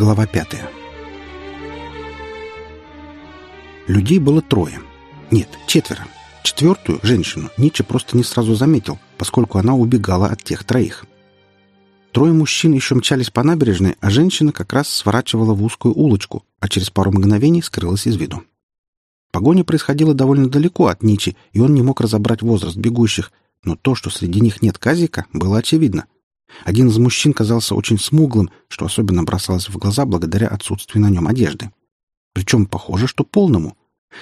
Глава пятая. Людей было трое. Нет, четверо. Четвертую, женщину, Ниче просто не сразу заметил, поскольку она убегала от тех троих. Трое мужчин еще мчались по набережной, а женщина как раз сворачивала в узкую улочку, а через пару мгновений скрылась из виду. Погоня происходила довольно далеко от Ничи, и он не мог разобрать возраст бегущих, но то, что среди них нет Казика, было очевидно. Один из мужчин казался очень смуглым, что особенно бросалось в глаза благодаря отсутствию на нем одежды. Причем похоже, что полному.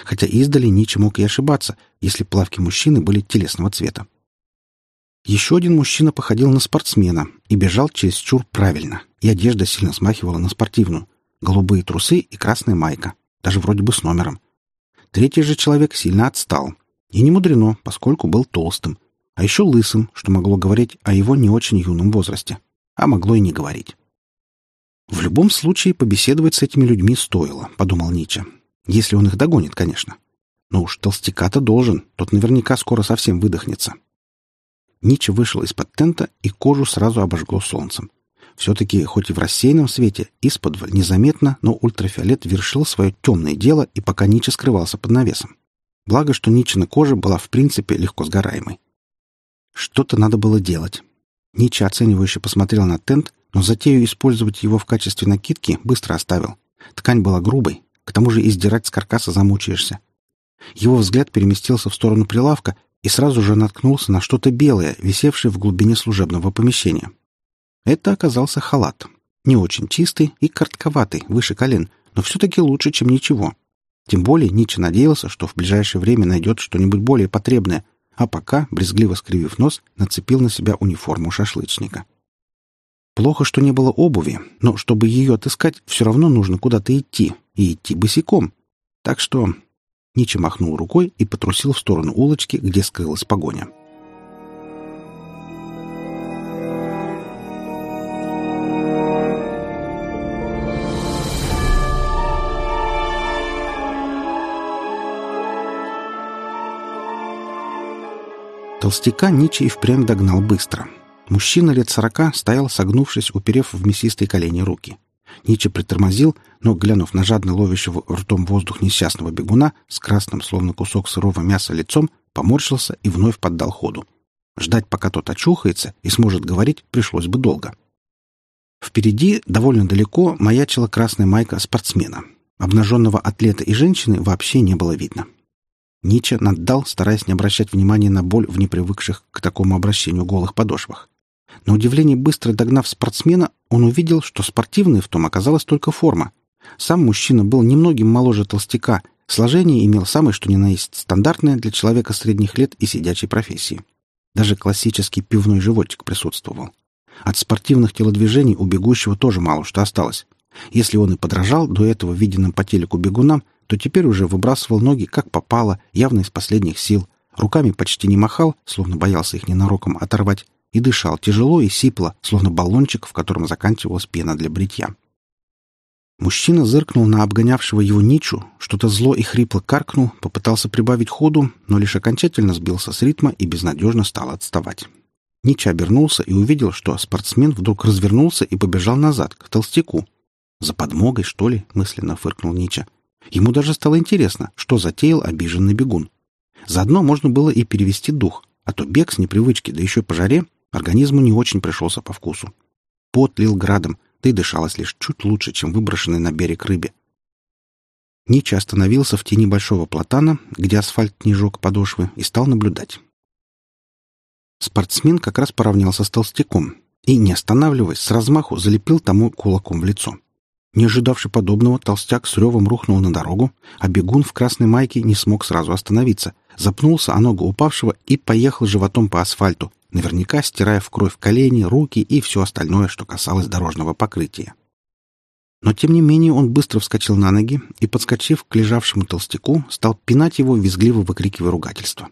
Хотя издали Ничи мог и ошибаться, если плавки мужчины были телесного цвета. Еще один мужчина походил на спортсмена и бежал чересчур правильно, и одежда сильно смахивала на спортивную. Голубые трусы и красная майка, даже вроде бы с номером. Третий же человек сильно отстал. И не мудрено, поскольку был толстым. А еще лысым, что могло говорить о его не очень юном возрасте. А могло и не говорить. В любом случае побеседовать с этими людьми стоило, подумал Нича. Если он их догонит, конечно. Но уж толстяка-то должен, тот наверняка скоро совсем выдохнется. Нича вышел из-под тента, и кожу сразу обожгло солнцем. Все-таки, хоть и в рассеянном свете, из-под незаметно, но ультрафиолет вершил свое темное дело и пока Нича скрывался под навесом. Благо, что Ничина кожа была в принципе легко сгораемой. Что-то надо было делать. Нича оценивающе посмотрел на тент, но затею использовать его в качестве накидки быстро оставил. Ткань была грубой, к тому же издирать с каркаса замучаешься. Его взгляд переместился в сторону прилавка, и сразу же наткнулся на что-то белое, висевшее в глубине служебного помещения. Это оказался халат. Не очень чистый и коротковатый, выше колен, но все-таки лучше, чем ничего. Тем более Ниче надеялся, что в ближайшее время найдет что-нибудь более потребное, а пока, брезгливо скривив нос, нацепил на себя униформу шашлычника. Плохо, что не было обуви, но чтобы ее отыскать, все равно нужно куда-то идти, и идти босиком. Так что Ничи махнул рукой и потрусил в сторону улочки, где скрылась погоня. Толстяка Ничи и впрямь догнал быстро. Мужчина лет сорока стоял, согнувшись, уперев в мясистые колени руки. Ничи притормозил, но, глянув на жадно ловящего ртом воздух несчастного бегуна с красным, словно кусок сырого мяса лицом, поморщился и вновь поддал ходу. Ждать, пока тот очухается и сможет говорить, пришлось бы долго. Впереди, довольно далеко, маячила красная майка спортсмена. Обнаженного атлета и женщины вообще не было видно. Нича наддал, стараясь не обращать внимания на боль в непривыкших к такому обращению голых подошвах. На удивление быстро догнав спортсмена, он увидел, что спортивной в том оказалась только форма. Сам мужчина был немногим моложе толстяка, сложение имел самое что ни на есть стандартное для человека средних лет и сидячей профессии. Даже классический пивной животик присутствовал. От спортивных телодвижений у бегущего тоже мало что осталось. Если он и подражал до этого виденным по телеку бегунам, то теперь уже выбрасывал ноги как попало, явно из последних сил, руками почти не махал, словно боялся их ненароком оторвать, и дышал тяжело и сипло, словно баллончик, в котором заканчивалась пена для бритья. Мужчина зыркнул на обгонявшего его Ничу, что-то зло и хрипло каркнул, попытался прибавить ходу, но лишь окончательно сбился с ритма и безнадежно стал отставать. Нича обернулся и увидел, что спортсмен вдруг развернулся и побежал назад, к толстяку. «За подмогой, что ли?» — мысленно фыркнул Нича. Ему даже стало интересно, что затеял обиженный бегун. Заодно можно было и перевести дух, а то бег с непривычки, да еще по жаре, Организму не очень пришелся по вкусу. Пот лил градом, да и дышалось лишь чуть лучше, чем выброшенный на берег рыбе. Нича остановился в тени большого платана, где асфальт не жег подошвы, и стал наблюдать. Спортсмен как раз поравнялся с толстяком и, не останавливаясь, с размаху залепил тому кулаком в лицо. Не ожидавший подобного, толстяк с ревом рухнул на дорогу, а бегун в красной майке не смог сразу остановиться, запнулся о ногу упавшего и поехал животом по асфальту, наверняка стирая в кровь колени, руки и все остальное, что касалось дорожного покрытия. Но, тем не менее, он быстро вскочил на ноги и, подскочив к лежавшему толстяку, стал пинать его, визгливо выкрикивая ругательство.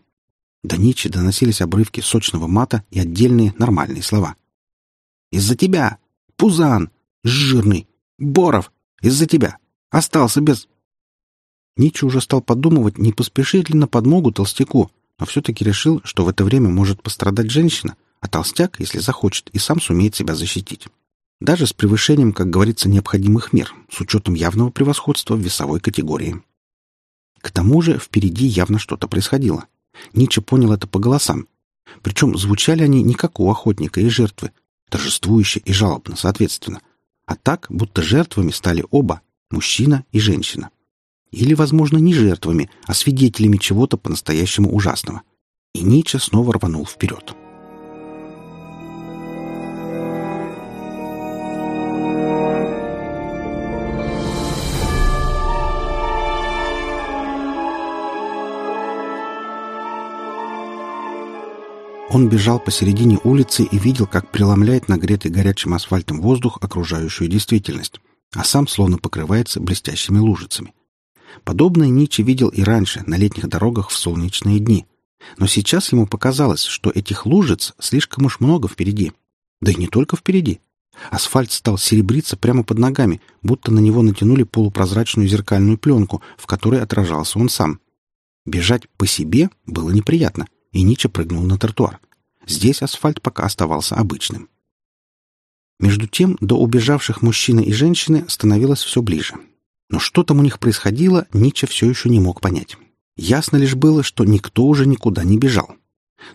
До Ничи доносились обрывки сочного мата и отдельные нормальные слова. «Из-за тебя! Пузан! Жирный! Боров! Из-за тебя! Остался без...» Ничи уже стал подумывать, не поспешит ли на подмогу толстяку, но все-таки решил, что в это время может пострадать женщина, а толстяк, если захочет, и сам сумеет себя защитить. Даже с превышением, как говорится, необходимых мер, с учетом явного превосходства в весовой категории. К тому же впереди явно что-то происходило. Ницше понял это по голосам. Причем звучали они не как у охотника и жертвы, торжествующе и жалобно, соответственно, а так, будто жертвами стали оба, мужчина и женщина. Или, возможно, не жертвами, а свидетелями чего-то по-настоящему ужасного. И Ницше снова рванул вперед. Он бежал посередине улицы и видел, как преломляет нагретый горячим асфальтом воздух окружающую действительность, а сам словно покрывается блестящими лужицами. Подобное Ничи видел и раньше, на летних дорогах в солнечные дни. Но сейчас ему показалось, что этих лужиц слишком уж много впереди. Да и не только впереди. Асфальт стал серебриться прямо под ногами, будто на него натянули полупрозрачную зеркальную пленку, в которой отражался он сам. Бежать по себе было неприятно, и Нича прыгнул на тротуар. Здесь асфальт пока оставался обычным. Между тем, до убежавших мужчины и женщины становилось все ближе. Но что там у них происходило, Нича все еще не мог понять. Ясно лишь было, что никто уже никуда не бежал.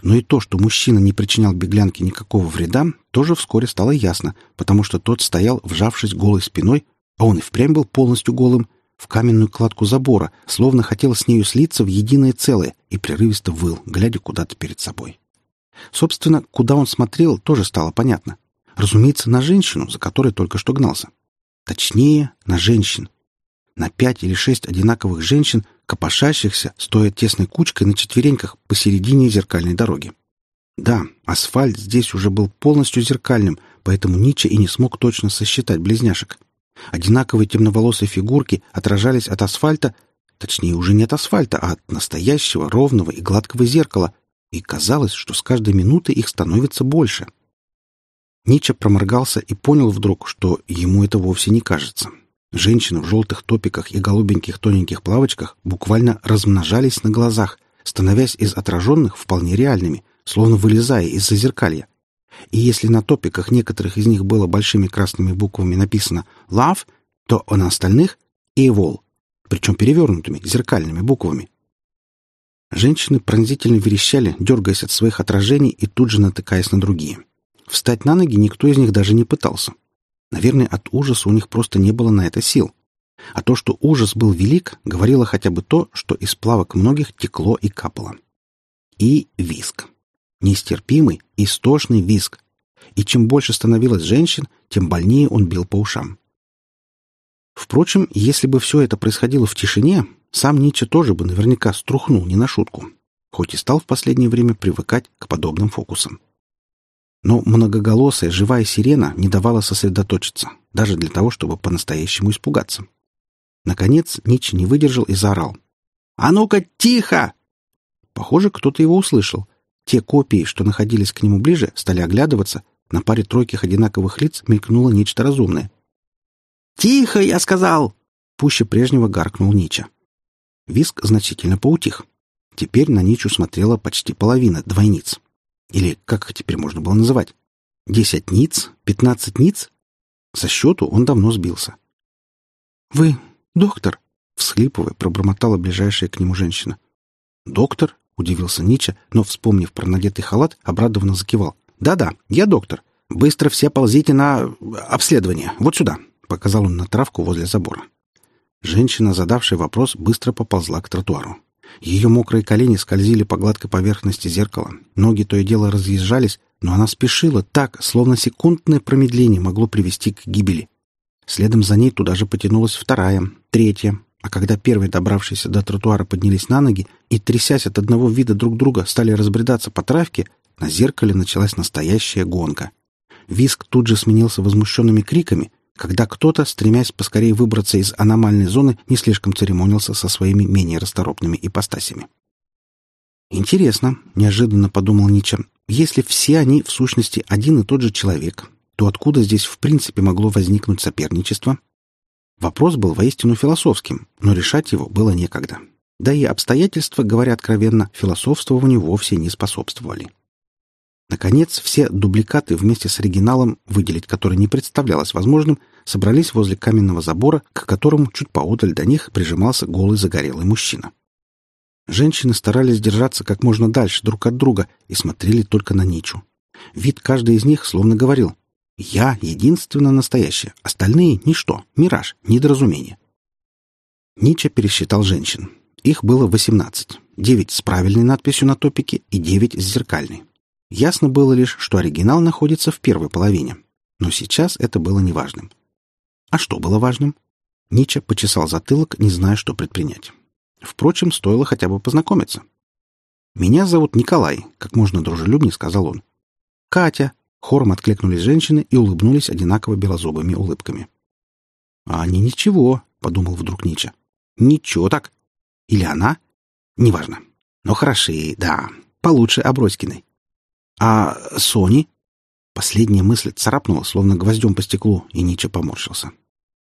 Но и то, что мужчина не причинял беглянке никакого вреда, тоже вскоре стало ясно, потому что тот стоял, вжавшись голой спиной, а он и впрямь был полностью голым, в каменную кладку забора, словно хотел с нею слиться в единое целое, и прерывисто выл, глядя куда-то перед собой. Собственно, куда он смотрел, тоже стало понятно. Разумеется, на женщину, за которой только что гнался. Точнее, на женщин. На пять или шесть одинаковых женщин, копошащихся, стоя тесной кучкой на четвереньках посередине зеркальной дороги. Да, асфальт здесь уже был полностью зеркальным, поэтому Ниче и не смог точно сосчитать близняшек. Одинаковые темноволосые фигурки отражались от асфальта, точнее, уже не от асфальта, а от настоящего ровного и гладкого зеркала, и казалось, что с каждой минутой их становится больше. Нича проморгался и понял вдруг, что ему это вовсе не кажется. Женщины в желтых топиках и голубеньких тоненьких плавочках буквально размножались на глазах, становясь из отраженных вполне реальными, словно вылезая из-за зеркалья. И если на топиках некоторых из них было большими красными буквами написано «Love», то на остальных «Evil», причем перевернутыми, зеркальными буквами. Женщины пронзительно верещали, дергаясь от своих отражений и тут же натыкаясь на другие. Встать на ноги никто из них даже не пытался. Наверное, от ужаса у них просто не было на это сил. А то, что ужас был велик, говорило хотя бы то, что из плавок многих текло и капало. И виск. Нестерпимый, истошный виск. И чем больше становилось женщин, тем больнее он бил по ушам. Впрочем, если бы все это происходило в тишине, сам Ницше тоже бы наверняка струхнул не на шутку, хоть и стал в последнее время привыкать к подобным фокусам. Но многоголосая живая сирена не давала сосредоточиться, даже для того, чтобы по-настоящему испугаться. Наконец Ницше не выдержал и заорал. «А ну-ка, тихо!» Похоже, кто-то его услышал. Те копии, что находились к нему ближе, стали оглядываться. На паре тройких одинаковых лиц мелькнуло нечто разумное. «Тихо, я сказал!» Пуще прежнего гаркнул Нича. Виск значительно поутих. Теперь на Ничу смотрела почти половина двойниц. Или как их теперь можно было называть? Десять ниц? Пятнадцать ниц? Со счету он давно сбился. «Вы доктор?» — всхлипывая, пробормотала ближайшая к нему женщина. «Доктор?» — удивился Нича, но, вспомнив про надетый халат, обрадованно закивал. «Да-да, я доктор. Быстро все ползите на обследование. Вот сюда», — показал он на травку возле забора. Женщина, задавшая вопрос, быстро поползла к тротуару. Ее мокрые колени скользили по гладкой поверхности зеркала, ноги то и дело разъезжались, но она спешила так, словно секундное промедление могло привести к гибели. Следом за ней туда же потянулась вторая, третья, а когда первые, добравшиеся до тротуара, поднялись на ноги и, трясясь от одного вида друг друга, стали разбредаться по травке, на зеркале началась настоящая гонка. Виск тут же сменился возмущенными криками, когда кто-то, стремясь поскорее выбраться из аномальной зоны, не слишком церемонился со своими менее расторопными ипостасями. «Интересно», — неожиданно подумал Ниче, — «если все они, в сущности, один и тот же человек, то откуда здесь в принципе могло возникнуть соперничество?» Вопрос был воистину философским, но решать его было некогда. Да и обстоятельства, говоря откровенно, философствованию вовсе не способствовали. Наконец, все дубликаты вместе с оригиналом, выделить который не представлялось возможным, собрались возле каменного забора, к которому чуть поодаль до них прижимался голый загорелый мужчина. Женщины старались держаться как можно дальше друг от друга и смотрели только на Ничу. Вид каждой из них словно говорил «Я единственно настоящая, остальные — ничто, мираж, недоразумение». Нича пересчитал женщин. Их было восемнадцать. Девять с правильной надписью на топике и девять с зеркальной. Ясно было лишь, что оригинал находится в первой половине. Но сейчас это было неважным. А что было важным? Нича почесал затылок, не зная, что предпринять. Впрочем, стоило хотя бы познакомиться. «Меня зовут Николай», — как можно дружелюбнее сказал он. «Катя», — хором откликнулись женщины и улыбнулись одинаково белозубыми улыбками. «А они ничего», — подумал вдруг Нича. «Ничего так. Или она? Неважно. Но хороши, да. Получше Аброськиной. «А Сони?» Последняя мысль царапнула, словно гвоздем по стеклу, и Нича поморщился.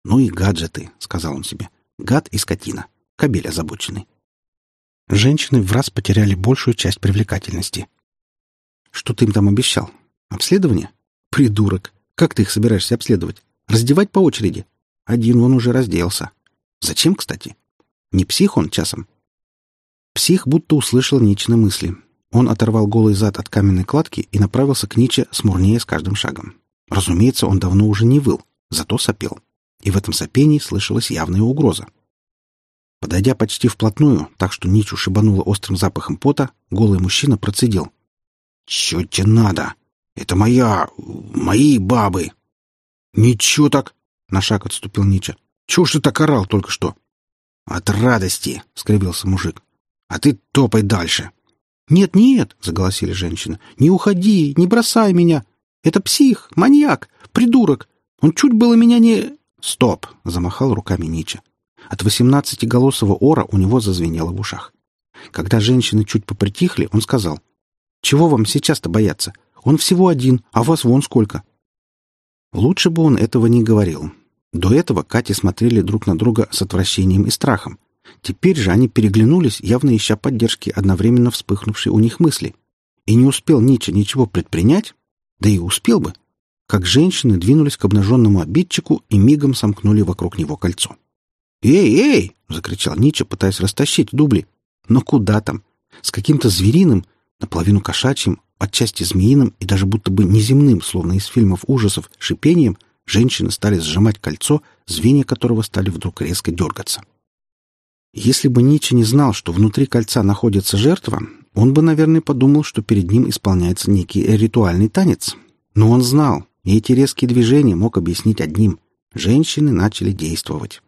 «Ну и гаджеты», — сказал он себе. «Гад и скотина. Кобель озабоченный». Женщины в раз потеряли большую часть привлекательности. «Что ты им там обещал? Обследование? Придурок! Как ты их собираешься обследовать? Раздевать по очереди? Один он уже разделся. Зачем, кстати? Не псих он часом?» Псих будто услышал Ничины мысли, он оторвал голый зад от каменной кладки и направился к Ниче смурнее с каждым шагом. Разумеется, он давно уже не выл, зато сопел. И в этом сопении слышалась явная угроза. Подойдя почти вплотную, так что Ничу шибануло острым запахом пота, голый мужчина процедил. «Чё тебе надо? Это моя... мои бабы!» «Ничего так!» — на шаг отступил Нича. «Чего ж ты так орал только что?» «От радости!» — скривился мужик. «А ты топай дальше!» «Нет-нет», — заголосили женщины, — «не уходи, не бросай меня. Это псих, маньяк, придурок. Он чуть было меня не...» «Стоп!» — замахал руками Нича. От восемнадцатиголосого ора у него зазвенело в ушах. Когда женщины чуть попритихли, он сказал, «Чего вам сейчас-то бояться? Он всего один, а вас вон сколько». Лучше бы он этого не говорил. До этого Кати смотрели друг на друга с отвращением и страхом. Теперь же они переглянулись, явно ища поддержки одновременно вспыхнувшей у них мысли. И не успел Нича ничего предпринять, да и успел бы, как женщины двинулись к обнаженному обидчику и мигом сомкнули вокруг него кольцо. «Эй, эй!» — закричал Нича, пытаясь растащить дубли. Но куда там? С каким-то звериным, наполовину кошачьим, отчасти змеиным и даже будто бы неземным, словно из фильмов ужасов, шипением, женщины стали сжимать кольцо, звенья которого стали вдруг резко дергаться. Если бы Ницше не знал, что внутри кольца находится жертва, он бы, наверное, подумал, что перед ним исполняется некий ритуальный танец. Но он знал, и эти резкие движения мог объяснить одним. Женщины начали действовать.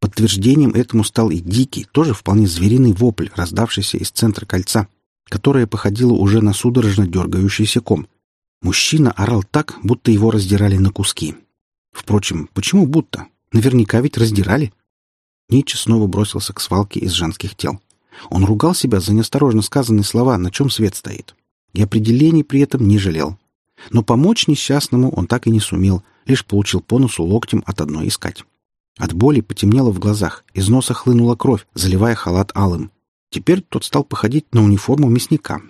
Подтверждением этому стал и дикий, тоже вполне звериный вопль, раздавшийся из центра кольца, которое походило уже на судорожно дергающийся ком. Мужчина орал так, будто его раздирали на куски. Впрочем, почему будто? Наверняка ведь раздирали. Ницше снова бросился к свалке из женских тел. Он ругал себя за неосторожно сказанные слова, на чем свет стоит. И определений при этом не жалел. Но помочь несчастному он так и не сумел, лишь получил по носу локтем от одной искать. От боли потемнело в глазах, из носа хлынула кровь, заливая халат алым. Теперь тот стал походить на униформу мясника.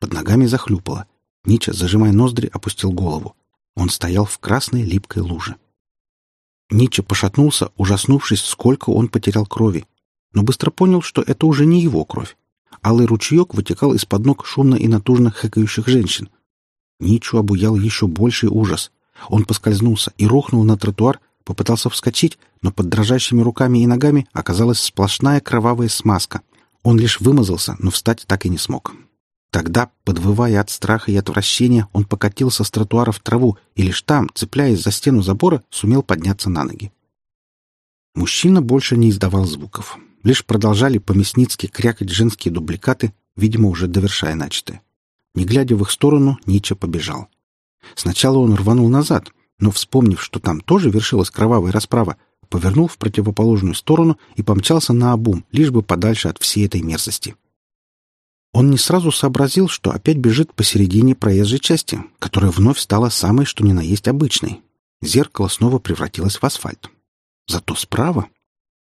Под ногами захлюпало. Нича, зажимая ноздри, опустил голову. Он стоял в красной липкой луже. Нича пошатнулся, ужаснувшись, сколько он потерял крови, но быстро понял, что это уже не его кровь. Алый ручеек вытекал из-под ног шумно и натужно хэкающих женщин. Ничу обуял еще больший ужас. Он поскользнулся и рухнул на тротуар, попытался вскочить, но под дрожащими руками и ногами оказалась сплошная кровавая смазка. Он лишь вымазался, но встать так и не смог. Тогда, подвывая от страха и отвращения, он покатился с тротуара в траву и лишь там, цепляясь за стену забора, сумел подняться на ноги. Мужчина больше не издавал звуков. Лишь продолжали по-мясницки крякать женские дубликаты, видимо, уже довершая начатое. Не глядя в их сторону, Нича побежал. Сначала он рванул назад, но, вспомнив, что там тоже вершилась кровавая расправа, повернул в противоположную сторону и помчался на обум, лишь бы подальше от всей этой мерзости. Он не сразу сообразил, что опять бежит посередине проезжей части, которая вновь стала самой, что ни на есть обычной. Зеркало снова превратилось в асфальт. Зато справа...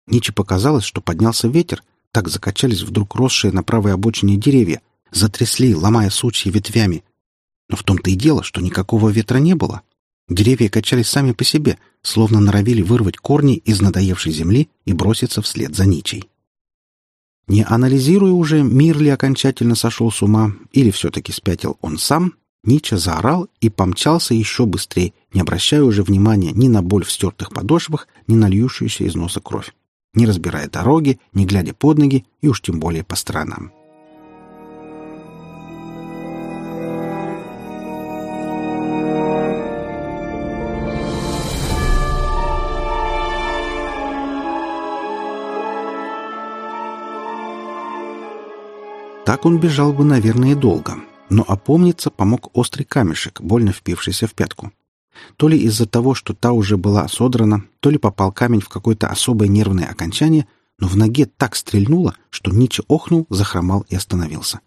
Ниче показалось, что поднялся ветер, так закачались вдруг росшие на правой обочине деревья, затрясли, ломая сучья ветвями. Но в том-то и дело, что никакого ветра не было. Деревья качались сами по себе, словно норовили вырвать корни из надоевшей земли и броситься вслед за Ничей. Не анализируя уже, мир ли окончательно сошел с ума, или все-таки спятил он сам, Нича заорал и помчался еще быстрее, не обращая уже внимания ни на боль в стертых подошвах, ни на льющуюся из носа кровь, не разбирая дороги, не глядя под ноги и уж тем более по сторонам. Так он бежал бы, наверное, долго. Но опомниться помог острый камешек, больно впившийся в пятку. То ли из-за того, что та уже была содрана, то ли попал камень в какое-то особое нервное окончание, но в ноге так стрельнуло, что Ниче охнул, захромал и остановился.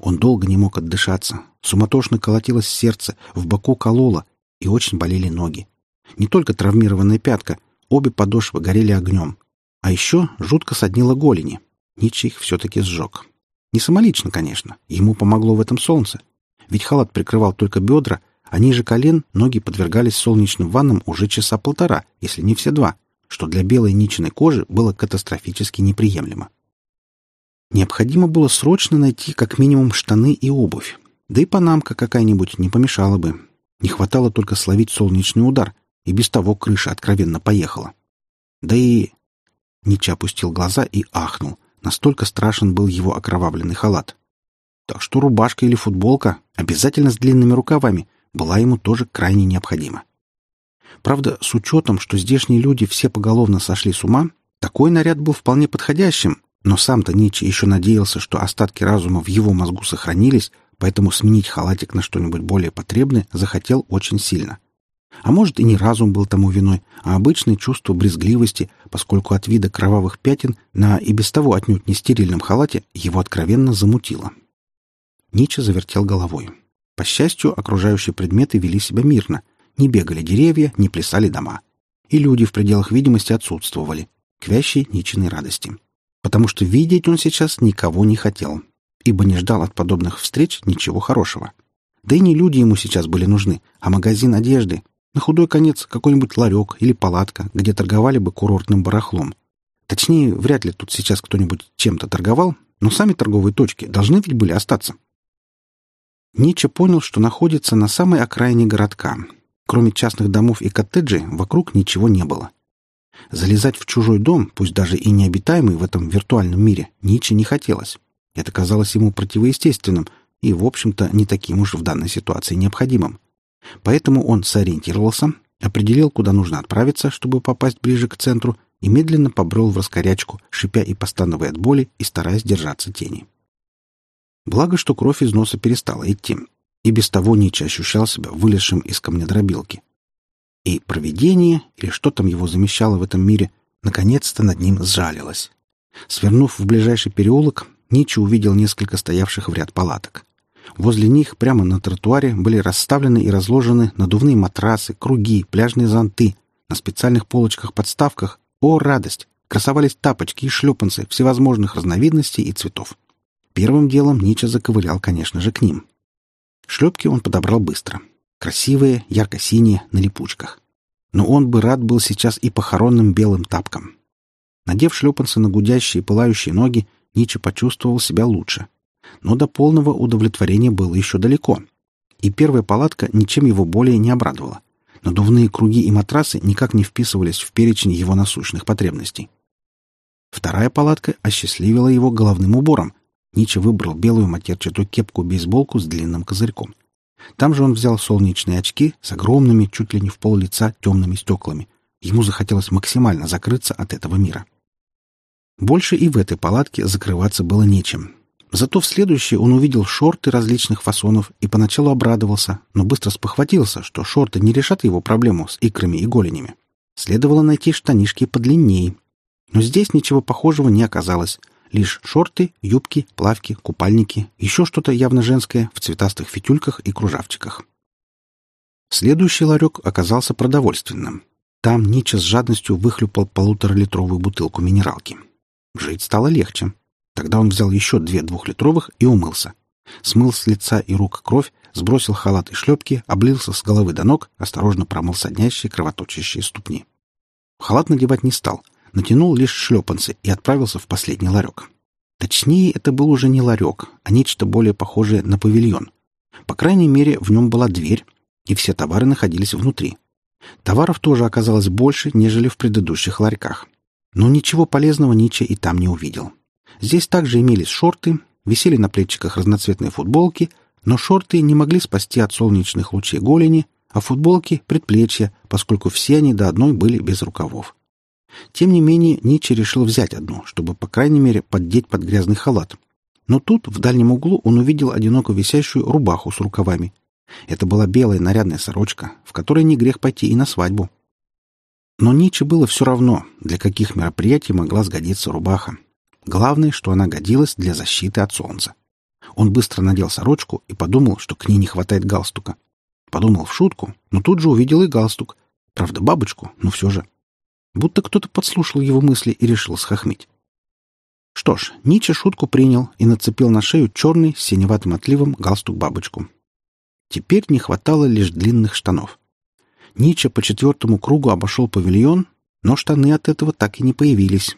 Он долго не мог отдышаться. Суматошно колотилось сердце, в боку кололо, и очень болели ноги. Не только травмированная пятка, обе подошвы горели огнем. А еще жутко соднило голени. Ниче их все-таки сжег. Не самолично, конечно. Ему помогло в этом солнце. Ведь халат прикрывал только бедра, а ниже колен ноги подвергались солнечным ваннам уже часа полтора, если не все два, что для белой ничной кожи было катастрофически неприемлемо. Необходимо было срочно найти как минимум штаны и обувь. Да и панамка какая-нибудь не помешала бы. Не хватало только словить солнечный удар, и без того крыша откровенно поехала. Да и... Нича опустил глаза и ахнул — Настолько страшен был его окровавленный халат. Так что рубашка или футболка, обязательно с длинными рукавами, была ему тоже крайне необходима. Правда, с учетом, что здешние люди все поголовно сошли с ума, такой наряд был вполне подходящим, но сам-то Ницше еще надеялся, что остатки разума в его мозгу сохранились, поэтому сменить халатик на что-нибудь более потребное захотел очень сильно — а может, и не разум был тому виной, а обычное чувство брезгливости, поскольку от вида кровавых пятен на и без того отнюдь не стерильном халате его откровенно замутило. Нича завертел головой. По счастью, окружающие предметы вели себя мирно. Не бегали деревья, не плясали дома. И люди в пределах видимости отсутствовали, к вящей Ничиной радости. Потому что видеть он сейчас никого не хотел, ибо не ждал от подобных встреч ничего хорошего. Да и не люди ему сейчас были нужны, а магазин одежды, на худой конец какой-нибудь ларек или палатка, где торговали бы курортным барахлом. Точнее, вряд ли тут сейчас кто-нибудь чем-то торговал, но сами торговые точки должны ведь были остаться. Ниче понял, что находится на самой окраине городка. Кроме частных домов и коттеджей, вокруг ничего не было. Залезать в чужой дом, пусть даже и необитаемый в этом виртуальном мире, Ниче не хотелось. Это казалось ему противоестественным и, в общем-то, не таким уж в данной ситуации необходимым. Поэтому он сориентировался, определил, куда нужно отправиться, чтобы попасть ближе к центру, и медленно побрел в раскорячку, шипя и постановая от боли и стараясь держаться тени. Благо, что кровь из носа перестала идти, и без того Нича ощущал себя вылезшим из камнедробилки. И провидение, или что там его замещало в этом мире, наконец-то над ним сжалилось. Свернув в ближайший переулок, Нича увидел несколько стоявших в ряд палаток. Возле них прямо на тротуаре были расставлены и разложены надувные матрасы, круги, пляжные зонты. На специальных полочках-подставках, о, радость, красовались тапочки и шлепанцы всевозможных разновидностей и цветов. Первым делом Нича заковылял, конечно же, к ним. Шлепки он подобрал быстро. Красивые, ярко-синие, на липучках. Но он бы рад был сейчас и похоронным белым тапкам. Надев шлепанцы на гудящие пылающие ноги, Нича почувствовал себя лучше — но до полного удовлетворения было еще далеко. И первая палатка ничем его более не обрадовала. Надувные круги и матрасы никак не вписывались в перечень его насущных потребностей. Вторая палатка осчастливила его головным убором. Нича выбрал белую матерчатую кепку-бейсболку с длинным козырьком. Там же он взял солнечные очки с огромными, чуть ли не в пол лица, темными стеклами. Ему захотелось максимально закрыться от этого мира. Больше и в этой палатке закрываться было нечем. Зато в следующей он увидел шорты различных фасонов и поначалу обрадовался, но быстро спохватился, что шорты не решат его проблему с икрами и голенями. Следовало найти штанишки подлиннее. Но здесь ничего похожего не оказалось. Лишь шорты, юбки, плавки, купальники, еще что-то явно женское в цветастых фитюльках и кружавчиках. Следующий ларек оказался продовольственным. Там Нича с жадностью выхлюпал полуторалитровую бутылку минералки. Жить стало легче. Тогда он взял еще две двухлитровых и умылся. Смыл с лица и рук кровь, сбросил халат и шлепки, облился с головы до ног, осторожно промыл соднящие, кровоточащие ступни. Халат надевать не стал, натянул лишь шлепанцы и отправился в последний ларек. Точнее, это был уже не ларек, а нечто более похожее на павильон. По крайней мере, в нем была дверь, и все товары находились внутри. Товаров тоже оказалось больше, нежели в предыдущих ларьках. Но ничего полезного Ниче и там не увидел. Здесь также имелись шорты, висели на плечиках разноцветные футболки, но шорты не могли спасти от солнечных лучей голени, а футболки — предплечья, поскольку все они до одной были без рукавов. Тем не менее, Ниче решил взять одну, чтобы, по крайней мере, поддеть под грязный халат. Но тут, в дальнем углу, он увидел одиноко висящую рубаху с рукавами. Это была белая нарядная сорочка, в которой не грех пойти и на свадьбу. Но Ниче было все равно, для каких мероприятий могла сгодиться рубаха. Главное, что она годилась для защиты от солнца. Он быстро надел сорочку и подумал, что к ней не хватает галстука. Подумал в шутку, но тут же увидел и галстук. Правда, бабочку, но все же. Будто кто-то подслушал его мысли и решил схохмить. Что ж, Ниче шутку принял и нацепил на шею черный с синеватым отливом галстук-бабочку. Теперь не хватало лишь длинных штанов. Ниче по четвертому кругу обошел павильон, но штаны от этого так и не появились.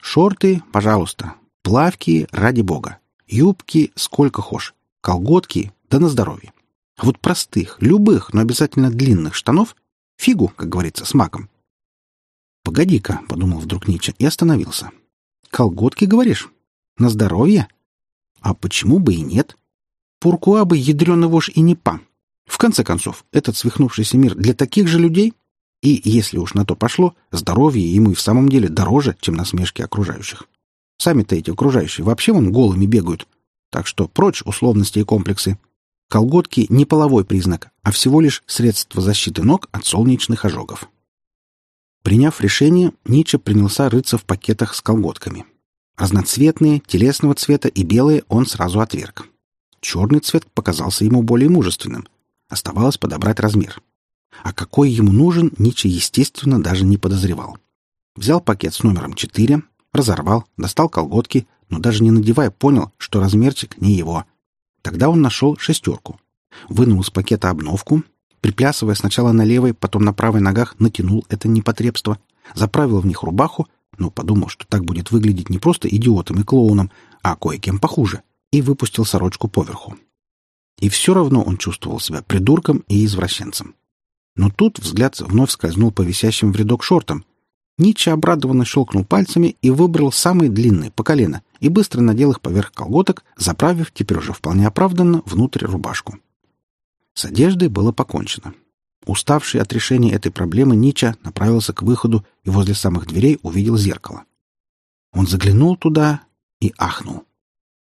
Шорты, пожалуйста. Плавки, ради бога. Юбки сколько хошь. Колготки, да на здоровье. А вот простых, любых, но обязательно длинных штанов — фигу, как говорится, с маком. «Погоди-ка», — подумал вдруг Нича и остановился. «Колготки, говоришь? На здоровье? А почему бы и нет? Пуркуа бы ядрёный вож и не па. В конце концов, этот свихнувшийся мир для таких же людей и, если уж на то пошло, здоровье ему и в самом деле дороже, чем насмешки окружающих. Сами-то эти окружающие вообще вон голыми бегают. Так что прочь условности и комплексы. Колготки не половой признак, а всего лишь средство защиты ног от солнечных ожогов. Приняв решение, Ниче принялся рыться в пакетах с колготками. Разноцветные, телесного цвета и белые он сразу отверг. Черный цвет показался ему более мужественным. Оставалось подобрать размер. А какой ему нужен, Ниче, естественно, даже не подозревал. Взял пакет с номером 4, разорвал, достал колготки, но даже не надевая, понял, что размерчик не его. Тогда он нашел шестерку. Вынул из пакета обновку, приплясывая сначала на левой, потом на правой ногах, натянул это непотребство, заправил в них рубаху, но подумал, что так будет выглядеть не просто идиотом и клоуном, а кое-кем похуже, и выпустил сорочку поверху. И все равно он чувствовал себя придурком и извращенцем. Но тут взгляд вновь скользнул по висящим в рядок шортам. Нича обрадованно щелкнул пальцами и выбрал самые длинные, по колено, и быстро надел их поверх колготок, заправив, теперь уже вполне оправданно, внутрь рубашку. С одеждой было покончено. Уставший от решения этой проблемы Нича направился к выходу и возле самых дверей увидел зеркало. Он заглянул туда и ахнул.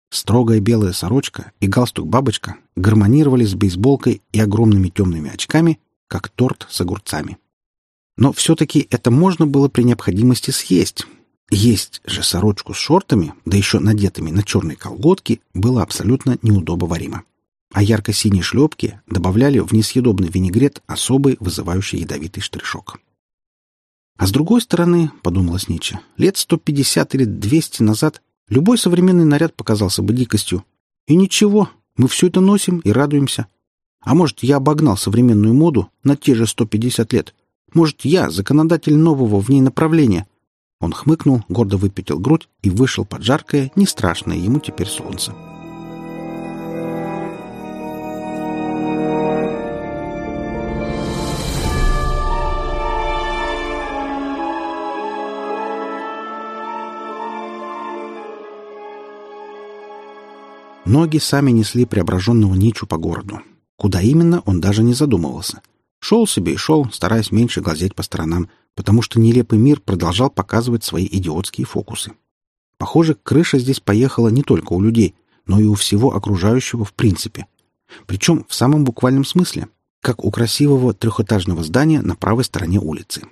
Строгая белая сорочка и галстук-бабочка гармонировали с бейсболкой и огромными темными очками, как торт с огурцами. Но все-таки это можно было при необходимости съесть. Есть же сорочку с шортами, да еще надетыми на черные колготки, было абсолютно неудобоваримо. А ярко-синие шлепки добавляли в несъедобный винегрет особый вызывающий ядовитый штришок. А с другой стороны, — подумала Снича, — лет сто пятьдесят или двести назад любой современный наряд показался бы дикостью. И ничего, мы все это носим и радуемся. А может, я обогнал современную моду на те же 150 лет? Может, я законодатель нового в ней направления? Он хмыкнул, гордо выпятил грудь и вышел под жаркое, не страшное ему теперь солнце. Ноги сами несли преображенного Ничу по городу. Куда именно, он даже не задумывался. Шел себе и шел, стараясь меньше глазеть по сторонам, потому что нелепый мир продолжал показывать свои идиотские фокусы. Похоже, крыша здесь поехала не только у людей, но и у всего окружающего в принципе. Причем в самом буквальном смысле, как у красивого трехэтажного здания на правой стороне улицы.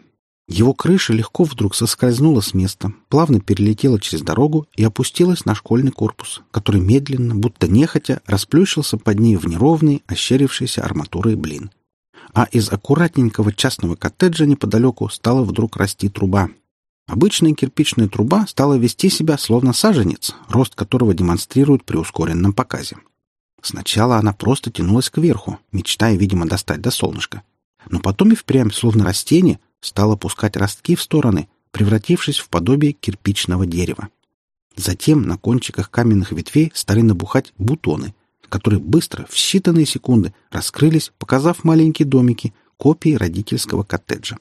Его крыша легко вдруг соскользнула с места, плавно перелетела через дорогу и опустилась на школьный корпус, который медленно, будто нехотя, расплющился под ней в неровный, ощерившийся арматурой блин. А из аккуратненького частного коттеджа неподалеку стала вдруг расти труба. Обычная кирпичная труба стала вести себя словно саженец, рост которого демонстрируют при ускоренном показе. Сначала она просто тянулась кверху, мечтая, видимо, достать до солнышка. Но потом и впрямь, словно растение, стала пускать ростки в стороны, превратившись в подобие кирпичного дерева. Затем на кончиках каменных ветвей стали набухать бутоны, которые быстро, в считанные секунды, раскрылись, показав маленькие домики, копии родительского коттеджа.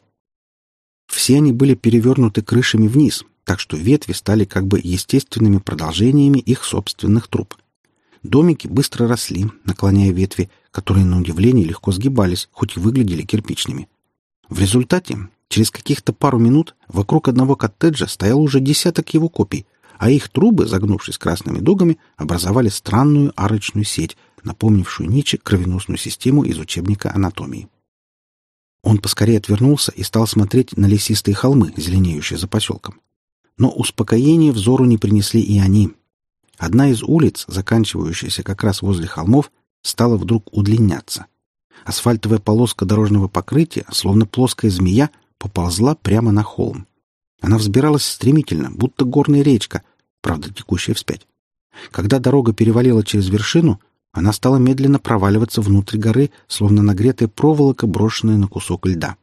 Все они были перевернуты крышами вниз, так что ветви стали как бы естественными продолжениями их собственных труб. Домики быстро росли, наклоняя ветви, которые, на удивление, легко сгибались, хоть и выглядели кирпичными. В результате, через каких-то пару минут, вокруг одного коттеджа стоял уже десяток его копий, а их трубы, загнувшись красными дугами, образовали странную арочную сеть, напомнившую Ницше кровеносную систему из учебника анатомии. Он поскорее отвернулся и стал смотреть на лесистые холмы, зеленеющие за поселком. Но успокоения взору не принесли и они. Одна из улиц, заканчивающаяся как раз возле холмов, стала вдруг удлиняться. Асфальтовая полоска дорожного покрытия, словно плоская змея, поползла прямо на холм. Она взбиралась стремительно, будто горная речка, правда, текущая вспять. Когда дорога перевалила через вершину, она стала медленно проваливаться внутрь горы, словно нагретая проволока, брошенная на кусок льда.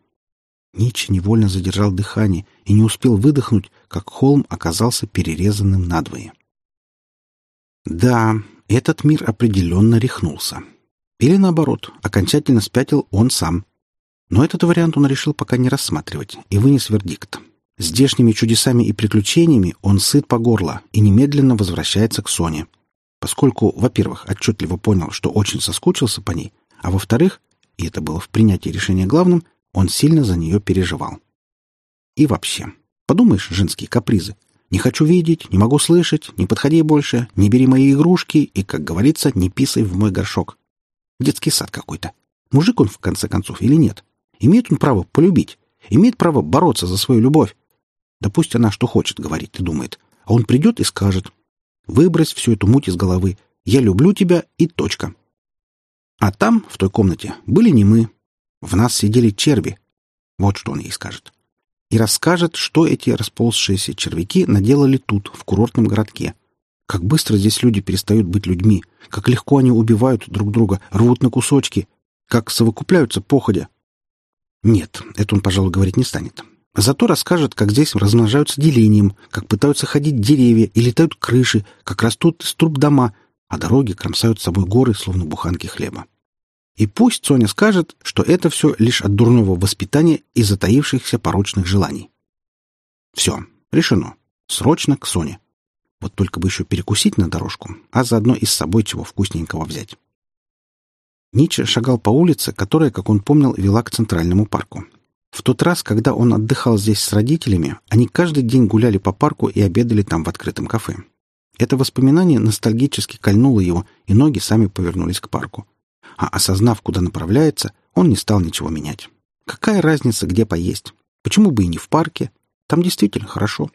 Нич невольно задержал дыхание и не успел выдохнуть, как холм оказался перерезанным надвое. Да, этот мир определенно рехнулся. Или наоборот, окончательно спятил он сам. Но этот вариант он решил пока не рассматривать и вынес вердикт. Здешними чудесами и приключениями он сыт по горло и немедленно возвращается к Соне — поскольку, во-первых, отчетливо понял, что очень соскучился по ней, а во-вторых, и это было в принятии решения главным, он сильно за нее переживал. И вообще, подумаешь, женские капризы. Не хочу видеть, не могу слышать, не подходи больше, не бери мои игрушки и, как говорится, не писай в мой горшок. Детский сад какой-то. Мужик он, в конце концов, или нет? Имеет он право полюбить? Имеет право бороться за свою любовь? Да пусть она что хочет, говорит и думает. А он придет и скажет, Выбрось всю эту муть из головы. Я люблю тебя и точка. А там, в той комнате, были не мы. В нас сидели черви. Вот что он ей скажет. И расскажет, что эти расползшиеся червяки наделали тут, в курортном городке. Как быстро здесь люди перестают быть людьми, как легко они убивают друг друга, рвут на кусочки, как совокупляются походя. Нет, это он, пожалуй, говорить не станет. Зато расскажет, как здесь размножаются делением, как пытаются ходить деревья и летают крыши, как растут из труб дома, а дороги кромсают собой горы, словно буханки хлеба. И пусть Соня скажет, что это все лишь от дурного воспитания и затаившихся порочных желаний. Все, решено. Срочно к Соне. Вот только бы еще перекусить на дорожку, а заодно и с собой чего вкусненького взять. Ниче шагал по улице, которая, как он помнил, вела к Центральному парку. В тот раз, когда он отдыхал здесь с родителями, они каждый день гуляли по парку и обедали там в открытом кафе. Это воспоминание ностальгически кольнуло его, и ноги сами повернулись к парку. А осознав, куда направляется, он не стал ничего менять. Какая разница, где поесть? Почему бы и не в парке? Там действительно хорошо.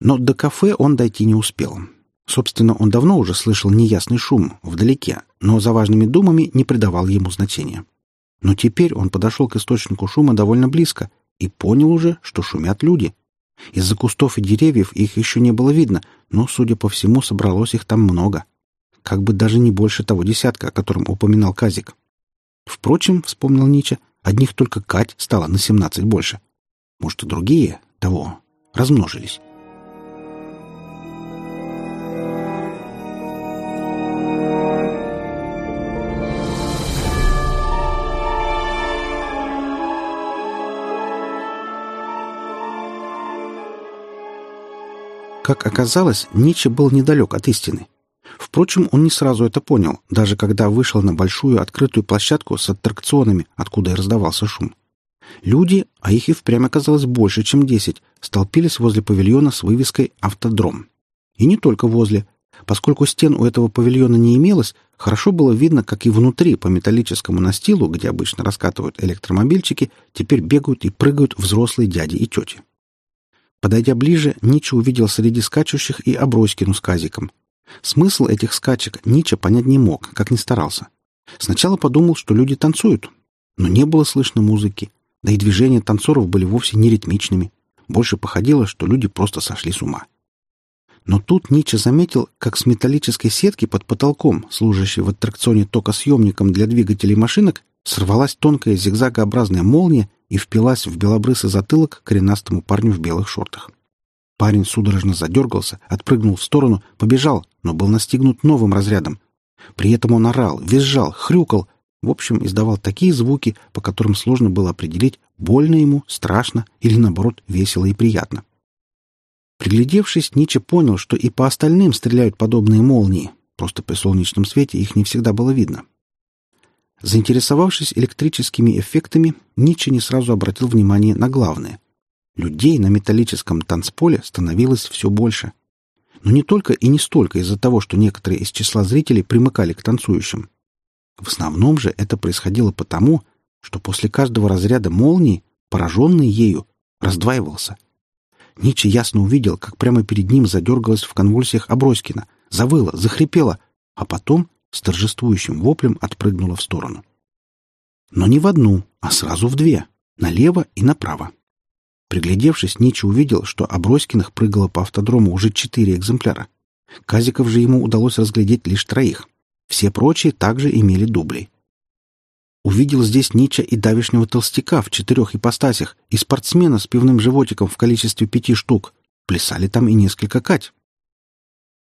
Но до кафе он дойти не успел. Собственно, он давно уже слышал неясный шум вдалеке, но за важными думами не придавал ему значения. Но теперь он подошел к источнику шума довольно близко и понял уже, что шумят люди. Из-за кустов и деревьев их еще не было видно, но, судя по всему, собралось их там много. Как бы даже не больше того десятка, о котором упоминал Казик. Впрочем, вспомнил Нича, одних только Кать стало на семнадцать больше. Может, и другие того размножились. Как оказалось, Ницше был недалек от истины. Впрочем, он не сразу это понял, даже когда вышел на большую открытую площадку с аттракционами, откуда и раздавался шум. Люди, а их и впрямь оказалось больше, чем десять, столпились возле павильона с вывеской «Автодром». И не только возле. Поскольку стен у этого павильона не имелось, хорошо было видно, как и внутри по металлическому настилу, где обычно раскатывают электромобильчики, теперь бегают и прыгают взрослые дяди и тети. Подойдя ближе, Нича увидел среди скачущих и Аброськину с Казиком. Смысл этих скачек Нича понять не мог, как ни старался. Сначала подумал, что люди танцуют, но не было слышно музыки, да и движения танцоров были вовсе не ритмичными. Больше походило, что люди просто сошли с ума. Но тут Нича заметил, как с металлической сетки под потолком, служащей в аттракционе токосъемником для двигателей машинок, сорвалась тонкая зигзагообразная молния и впилась в белобрысый затылок коренастому парню в белых шортах. Парень судорожно задергался, отпрыгнул в сторону, побежал, но был настигнут новым разрядом. При этом он орал, визжал, хрюкал, в общем, издавал такие звуки, по которым сложно было определить, больно ему, страшно или, наоборот, весело и приятно. Приглядевшись, Ниче понял, что и по остальным стреляют подобные молнии, просто при солнечном свете их не всегда было видно. Заинтересовавшись электрическими эффектами, Ниче не сразу обратил внимание на главное. Людей на металлическом танцполе становилось все больше. Но не только и не столько из-за того, что некоторые из числа зрителей примыкали к танцующим. В основном же это происходило потому, что после каждого разряда молнии, пораженный ею, раздваивался. Ничи ясно увидел, как прямо перед ним задергалась в конвульсиях Аброськина, завыла, захрипела, а потом с торжествующим воплем отпрыгнула в сторону. Но не в одну, а сразу в две, налево и направо. Приглядевшись, Ничи увидел, что Аброськиных прыгало по автодрому уже четыре экземпляра. Казиков же ему удалось разглядеть лишь троих. Все прочие также имели дублей. Увидел здесь Нича и давишнего толстяка в четырех ипостасях, и спортсмена с пивным животиком в количестве пяти штук. Плясали там и несколько Кать.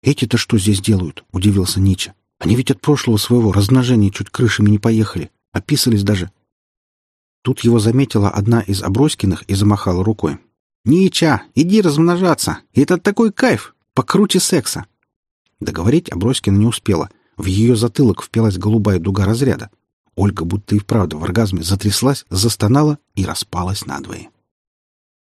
«Эти-то что здесь делают?» — удивился Нича. «Они ведь от прошлого своего размножения чуть крышами не поехали. Описались даже». Тут его заметила одна из Оброськиных и замахала рукой. «Нича, иди размножаться! Это такой кайф! Покруче секса!» Договорить Оброськина не успела — в ее затылок впилась голубая дуга разряда. Ольга будто и вправду в оргазме затряслась, застонала и распалась надвое.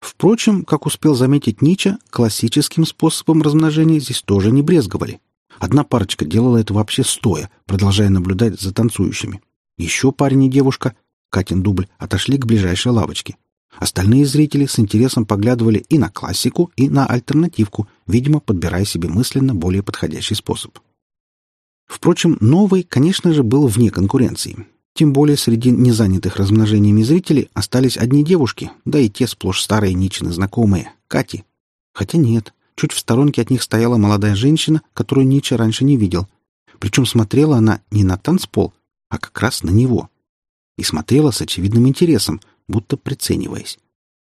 Впрочем, как успел заметить Нича, классическим способом размножения здесь тоже не брезговали. Одна парочка делала это вообще стоя, продолжая наблюдать за танцующими. Еще парень и девушка, Катин дубль, отошли к ближайшей лавочке. Остальные зрители с интересом поглядывали и на классику, и на альтернативку, видимо, подбирая себе мысленно более подходящий способ. Впрочем, новый, конечно же, был вне конкуренции. Тем более среди незанятых размножениями зрителей остались одни девушки, да и те сплошь старые Ничины знакомые, Кати. Хотя нет, чуть в сторонке от них стояла молодая женщина, которую Нича раньше не видел. Причем смотрела она не на танцпол, а как раз на него. И смотрела с очевидным интересом, будто прицениваясь.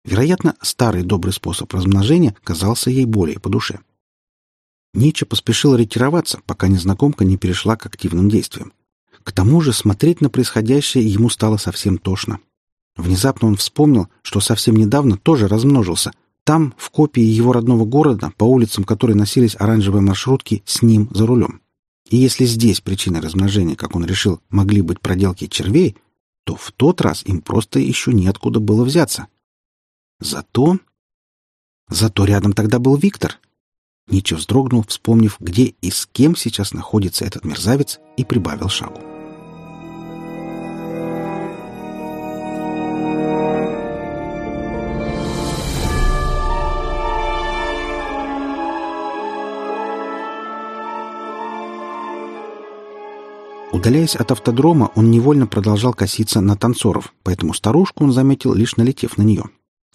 Вероятно, старый добрый способ размножения казался ей более по душе. — Нича поспешил ретироваться, пока незнакомка не перешла к активным действиям. К тому же смотреть на происходящее ему стало совсем тошно. Внезапно он вспомнил, что совсем недавно тоже размножился. Там, в копии его родного города, по улицам которой носились оранжевые маршрутки, с ним за рулем. И если здесь причиной размножения, как он решил, могли быть проделки червей, то в тот раз им просто еще неоткуда было взяться. Зато... Зато рядом тогда был Виктор, Ничо вздрогнул, вспомнив, где и с кем сейчас находится этот мерзавец, и прибавил шагу. Удаляясь от автодрома, он невольно продолжал коситься на танцоров, поэтому старушку он заметил, лишь налетев на нее.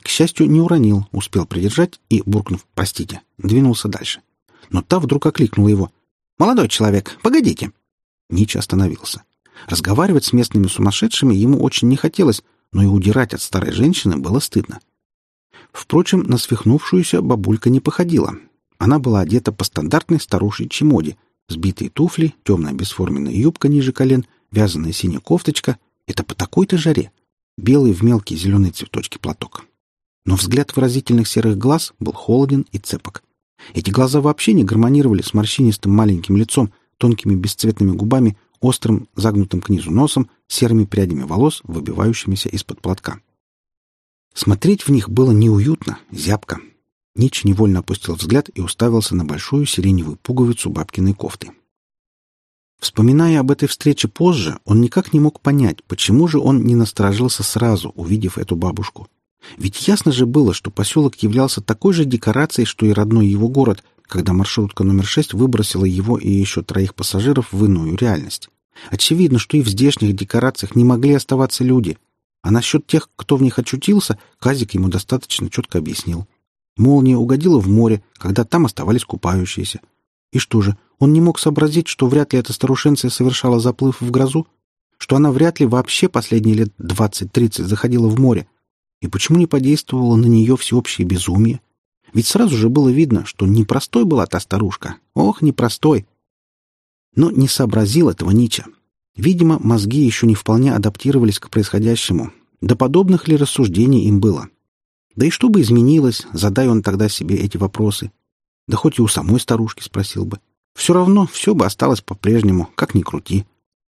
К счастью, не уронил, успел придержать и, буркнув «простите», двинулся дальше. Но та вдруг окликнула его. «Молодой человек, погодите!» Нич остановился. Разговаривать с местными сумасшедшими ему очень не хотелось, но и удирать от старой женщины было стыдно. Впрочем, на свихнувшуюся бабулька не походила. Она была одета по стандартной старушей чемоде. Сбитые туфли, темная бесформенная юбка ниже колен, вязаная синяя кофточка. Это по такой-то жаре. Белый в мелкие зеленые цветочки платок но взгляд выразительных серых глаз был холоден и цепок. Эти глаза вообще не гармонировали с морщинистым маленьким лицом, тонкими бесцветными губами, острым, загнутым к низу носом, серыми прядями волос, выбивающимися из-под платка. Смотреть в них было неуютно, зябко. Нич невольно опустил взгляд и уставился на большую сиреневую пуговицу бабкиной кофты. Вспоминая об этой встрече позже, он никак не мог понять, почему же он не насторожился сразу, увидев эту бабушку. Ведь ясно же было, что поселок являлся такой же декорацией, что и родной его город, когда маршрутка номер шесть выбросила его и еще троих пассажиров в иную реальность. Очевидно, что и в здешних декорациях не могли оставаться люди. А насчет тех, кто в них очутился, Казик ему достаточно четко объяснил. Молния угодила в море, когда там оставались купающиеся. И что же, он не мог сообразить, что вряд ли эта старушенция совершала заплыв в грозу? Что она вряд ли вообще последние лет двадцать-тридцать заходила в море? И почему не подействовало на нее всеобщее безумие? Ведь сразу же было видно, что непростой была та старушка. Ох, непростой. Но не сообразил этого Нича. Видимо, мозги еще не вполне адаптировались к происходящему. До подобных ли рассуждений им было? Да и что бы изменилось, задай он тогда себе эти вопросы. Да хоть и у самой старушки спросил бы. Все равно все бы осталось по-прежнему, как ни крути.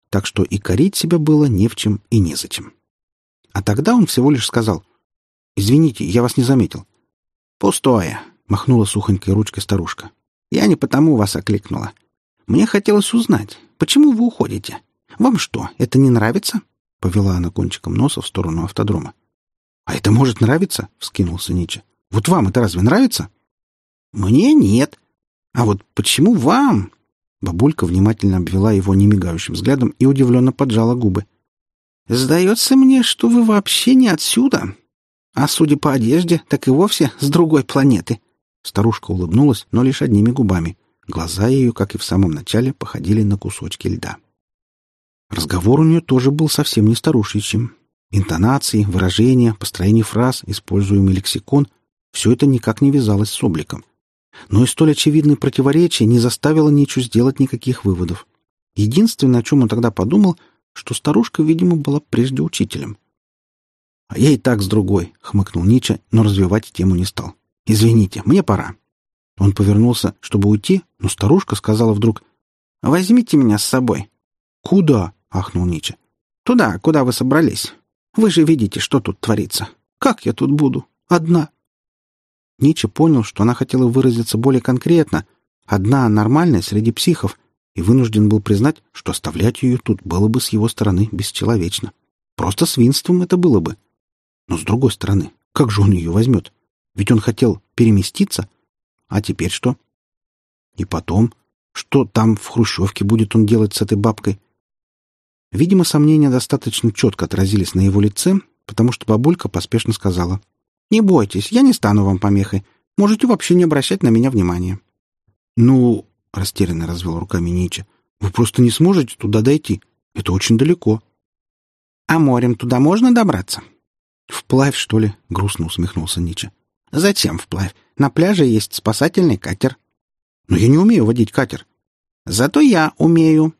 Так что и корить себя было не в чем и незачем. А тогда он всего лишь сказал «Извините, я вас не заметил». «Пустое», — махнула сухонькой ручкой старушка. «Я не потому вас окликнула. Мне хотелось узнать, почему вы уходите? Вам что, это не нравится?» — повела она кончиком носа в сторону автодрома. «А это может нравиться?» — вскинулся Нича. «Вот вам это разве нравится?» «Мне нет. А вот почему вам?» Бабулька внимательно обвела его немигающим взглядом и удивленно поджала губы. «Сдается мне, что вы вообще не отсюда. А судя по одежде, так и вовсе с другой планеты». Старушка улыбнулась, но лишь одними губами. Глаза ее, как и в самом начале, походили на кусочки льда. Разговор у нее тоже был совсем не старушечьим. Интонации, выражения, построение фраз, используемый лексикон — все это никак не вязалось с обликом. Но и столь очевидное противоречие не заставило Ничу сделать никаких выводов. Единственное, о чем он тогда подумал, что старушка, видимо, была прежде учителем. «А я и так с другой», — хмыкнул Нича, но развивать тему не стал. «Извините, мне пора». Он повернулся, чтобы уйти, но старушка сказала вдруг, «Возьмите меня с собой». «Куда?» — ахнул Нича. «Туда, куда вы собрались. Вы же видите, что тут творится. Как я тут буду? Одна?» Нича понял, что она хотела выразиться более конкретно. Одна нормальная среди психов, и вынужден был признать, что оставлять ее тут было бы с его стороны бесчеловечно. Просто свинством это было бы. Но с другой стороны, как же он ее возьмет? Ведь он хотел переместиться. А теперь что? И потом, что там в Хрущевке будет он делать с этой бабкой? Видимо, сомнения достаточно четко отразились на его лице, потому что бабулька поспешно сказала — не бойтесь, я не стану вам помехой. Можете вообще не обращать на меня внимания». «Ну...» — растерянно развел руками Нича. «Вы просто не сможете туда дойти. Это очень далеко». «А морем туда можно добраться?» «Вплавь, что ли?» — грустно усмехнулся Нича. «Зачем вплавь? На пляже есть спасательный катер». «Но я не умею водить катер». «Зато я умею».